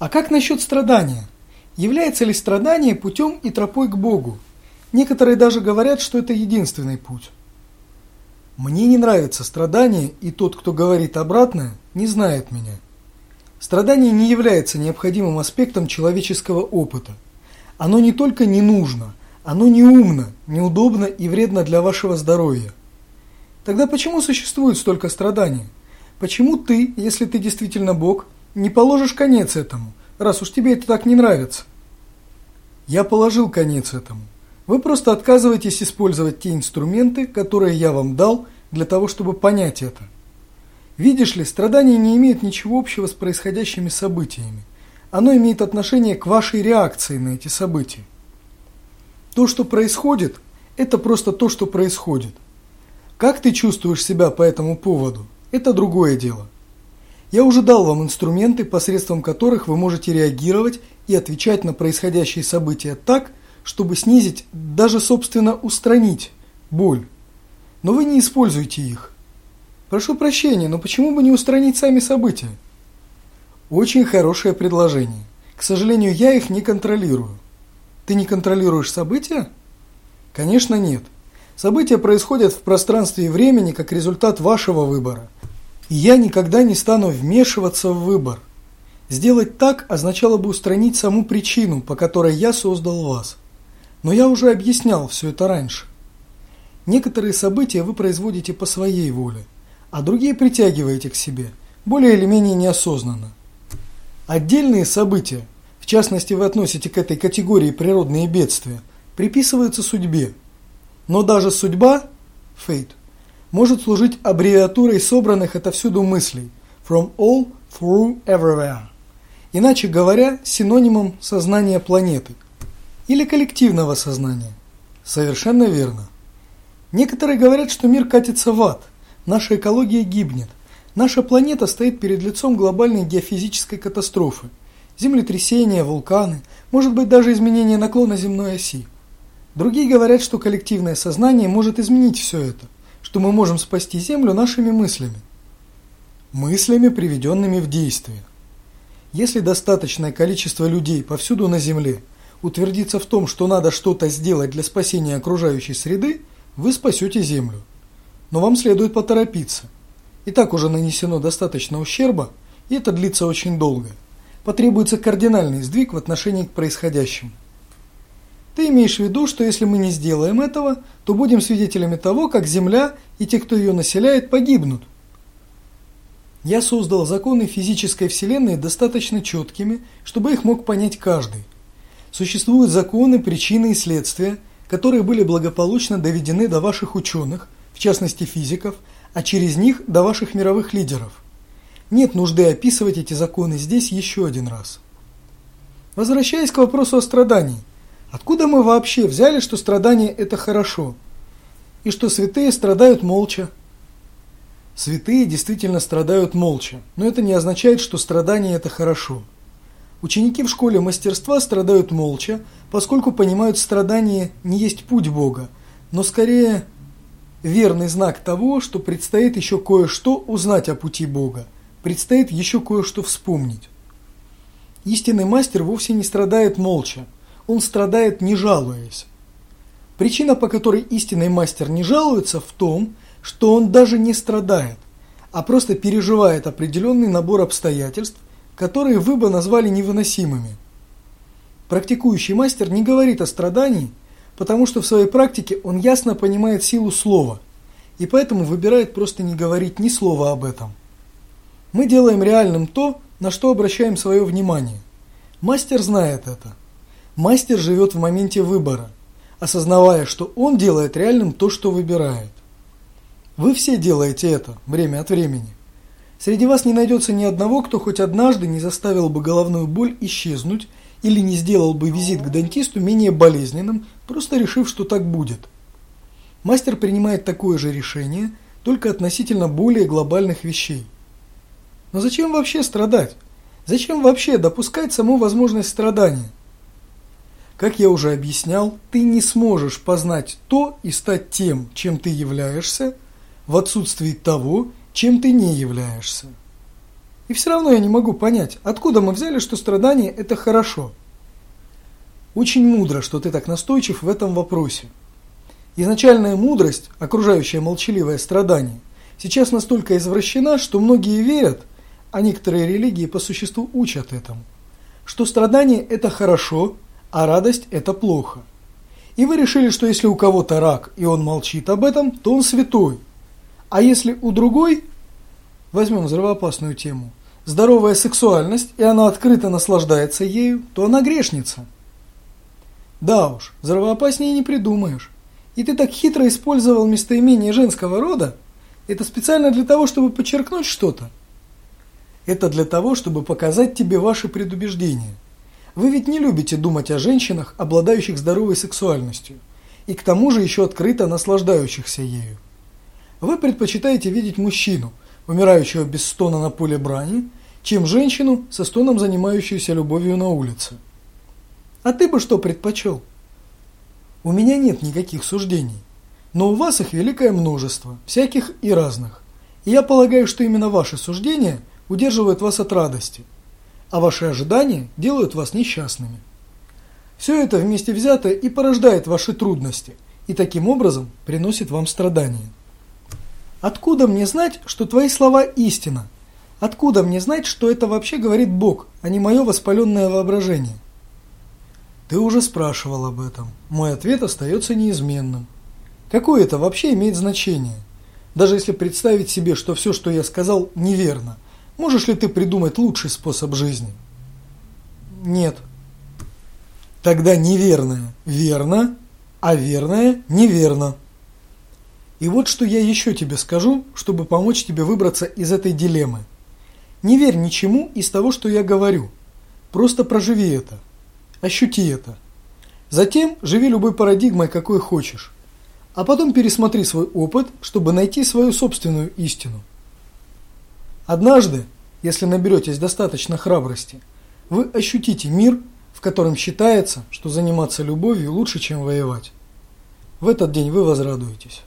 А как насчет страдания? Является ли страдание путем и тропой к Богу? Некоторые даже говорят, что это единственный путь. Мне не нравится страдание, и тот, кто говорит обратное, не знает меня. Страдание не является необходимым аспектом человеческого опыта. Оно не только не нужно, оно неумно, неудобно и вредно для вашего здоровья. Тогда почему существует столько страданий? Почему ты, если ты действительно Бог, не положишь конец этому, раз уж тебе это так не нравится? Я положил конец этому. Вы просто отказываетесь использовать те инструменты, которые я вам дал, для того, чтобы понять это. Видишь ли, страдание не имеет ничего общего с происходящими событиями. Оно имеет отношение к вашей реакции на эти события. То, что происходит, это просто то, что происходит. Как ты чувствуешь себя по этому поводу, это другое дело. Я уже дал вам инструменты, посредством которых вы можете реагировать и отвечать на происходящие события так, чтобы снизить, даже собственно устранить боль. Но вы не используете их. Прошу прощения, но почему бы не устранить сами события? Очень хорошее предложение. К сожалению, я их не контролирую. Ты не контролируешь события? Конечно, нет. События происходят в пространстве и времени как результат вашего выбора. И я никогда не стану вмешиваться в выбор. Сделать так означало бы устранить саму причину, по которой я создал вас. Но я уже объяснял все это раньше. Некоторые события вы производите по своей воле, а другие притягиваете к себе, более или менее неосознанно. Отдельные события, в частности вы относите к этой категории природные бедствия, приписываются судьбе. Но даже судьба, fate, может служить аббревиатурой собранных отовсюду мыслей from all through everywhere. Иначе говоря, синонимом сознания планеты – или коллективного сознания. Совершенно верно. Некоторые говорят, что мир катится в ад, наша экология гибнет, наша планета стоит перед лицом глобальной геофизической катастрофы, землетрясения, вулканы, может быть даже изменение наклона земной оси. Другие говорят, что коллективное сознание может изменить все это, что мы можем спасти Землю нашими мыслями. Мыслями, приведенными в действие. Если достаточное количество людей повсюду на Земле – утвердиться в том, что надо что-то сделать для спасения окружающей среды, вы спасете Землю. Но вам следует поторопиться. И так уже нанесено достаточно ущерба, и это длится очень долго. Потребуется кардинальный сдвиг в отношении к происходящему. Ты имеешь в виду, что если мы не сделаем этого, то будем свидетелями того, как Земля и те, кто ее населяет, погибнут. Я создал законы физической Вселенной достаточно четкими, чтобы их мог понять каждый. Существуют законы, причины и следствия, которые были благополучно доведены до ваших ученых, в частности физиков, а через них до ваших мировых лидеров. Нет нужды описывать эти законы здесь еще один раз. Возвращаясь к вопросу о страдании. Откуда мы вообще взяли, что страдание – это хорошо? И что святые страдают молча? Святые действительно страдают молча, но это не означает, что страдание – это хорошо. Ученики в школе мастерства страдают молча, поскольку понимают, страдание не есть путь Бога, но скорее верный знак того, что предстоит еще кое-что узнать о пути Бога, предстоит еще кое-что вспомнить. Истинный мастер вовсе не страдает молча, он страдает не жалуясь. Причина, по которой истинный мастер не жалуется, в том, что он даже не страдает, а просто переживает определенный набор обстоятельств, которые вы бы назвали невыносимыми. Практикующий мастер не говорит о страдании, потому что в своей практике он ясно понимает силу слова, и поэтому выбирает просто не говорить ни слова об этом. Мы делаем реальным то, на что обращаем свое внимание. Мастер знает это. Мастер живет в моменте выбора, осознавая, что он делает реальным то, что выбирает. Вы все делаете это время от времени. Среди вас не найдется ни одного, кто хоть однажды не заставил бы головную боль исчезнуть или не сделал бы визит к дантисту менее болезненным, просто решив, что так будет. Мастер принимает такое же решение, только относительно более глобальных вещей. Но зачем вообще страдать? Зачем вообще допускать саму возможность страдания? Как я уже объяснял, ты не сможешь познать то и стать тем, чем ты являешься, в отсутствии того, чем ты не являешься. И все равно я не могу понять, откуда мы взяли, что страдание – это хорошо. Очень мудро, что ты так настойчив в этом вопросе. Изначальная мудрость, окружающая молчаливое страдание, сейчас настолько извращена, что многие верят, а некоторые религии по существу учат этому, что страдание – это хорошо, а радость – это плохо. И вы решили, что если у кого-то рак, и он молчит об этом, то он святой. А если у другой, возьмем взрывоопасную тему, здоровая сексуальность, и она открыто наслаждается ею, то она грешница. Да уж, взрывоопаснее не придумаешь. И ты так хитро использовал местоимение женского рода? Это специально для того, чтобы подчеркнуть что-то? Это для того, чтобы показать тебе ваши предубеждения. Вы ведь не любите думать о женщинах, обладающих здоровой сексуальностью, и к тому же еще открыто наслаждающихся ею. Вы предпочитаете видеть мужчину, умирающего без стона на поле брани, чем женщину со стоном, занимающуюся любовью на улице. А ты бы что предпочел? У меня нет никаких суждений, но у вас их великое множество, всяких и разных. И я полагаю, что именно ваши суждения удерживают вас от радости, а ваши ожидания делают вас несчастными. Все это вместе взятое и порождает ваши трудности, и таким образом приносит вам страдания. Откуда мне знать, что твои слова истина? Откуда мне знать, что это вообще говорит Бог, а не мое воспаленное воображение? Ты уже спрашивал об этом. Мой ответ остается неизменным. Какое это вообще имеет значение? Даже если представить себе, что все, что я сказал, неверно, можешь ли ты придумать лучший способ жизни? Нет. Тогда неверное – верно, а верное – неверно. И вот что я еще тебе скажу, чтобы помочь тебе выбраться из этой дилеммы. Не верь ничему из того, что я говорю. Просто проживи это. Ощути это. Затем живи любой парадигмой, какой хочешь. А потом пересмотри свой опыт, чтобы найти свою собственную истину. Однажды, если наберетесь достаточно храбрости, вы ощутите мир, в котором считается, что заниматься любовью лучше, чем воевать. В этот день вы возрадуетесь.